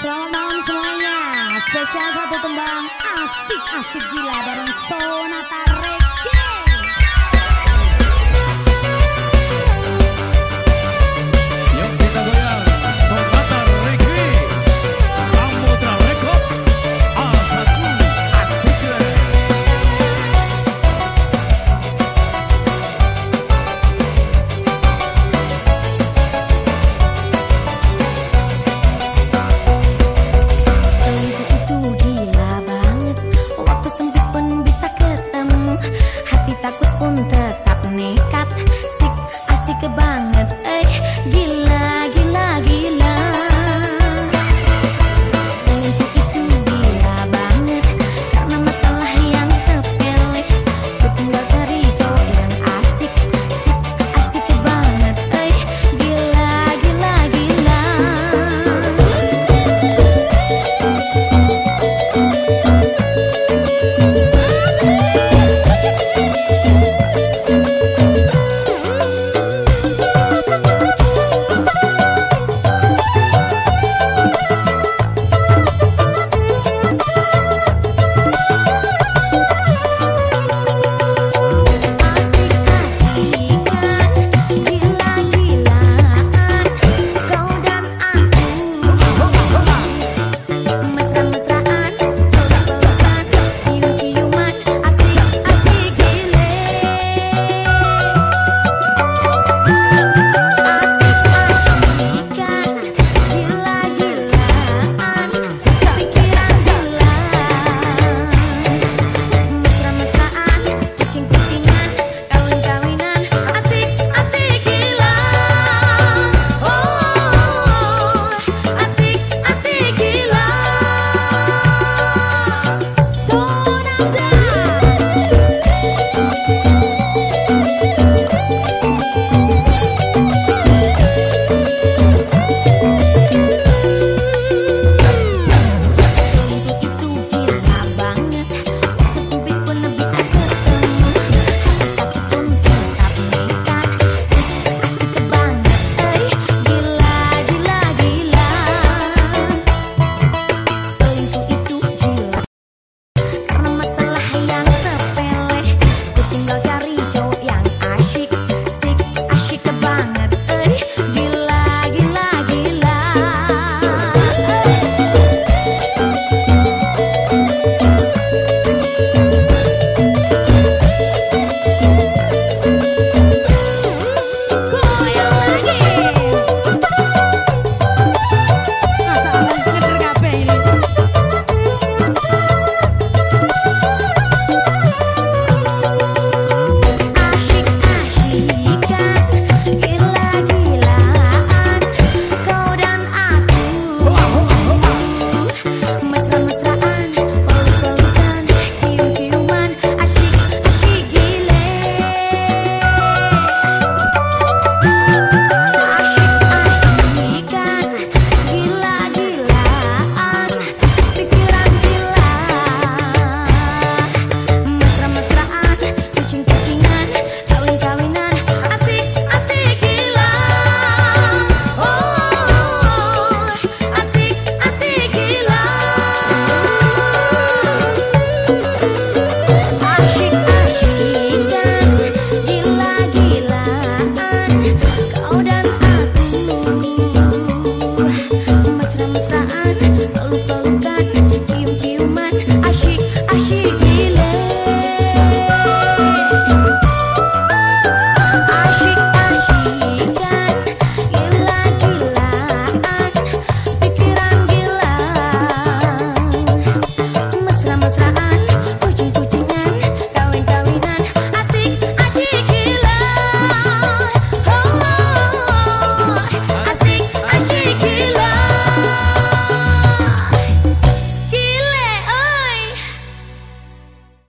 Selamat malam semuanya. Spesial satu tembang asik-asik gila Bareng Sonata sangat eh gila tak lupa lupakan cium-ciuman.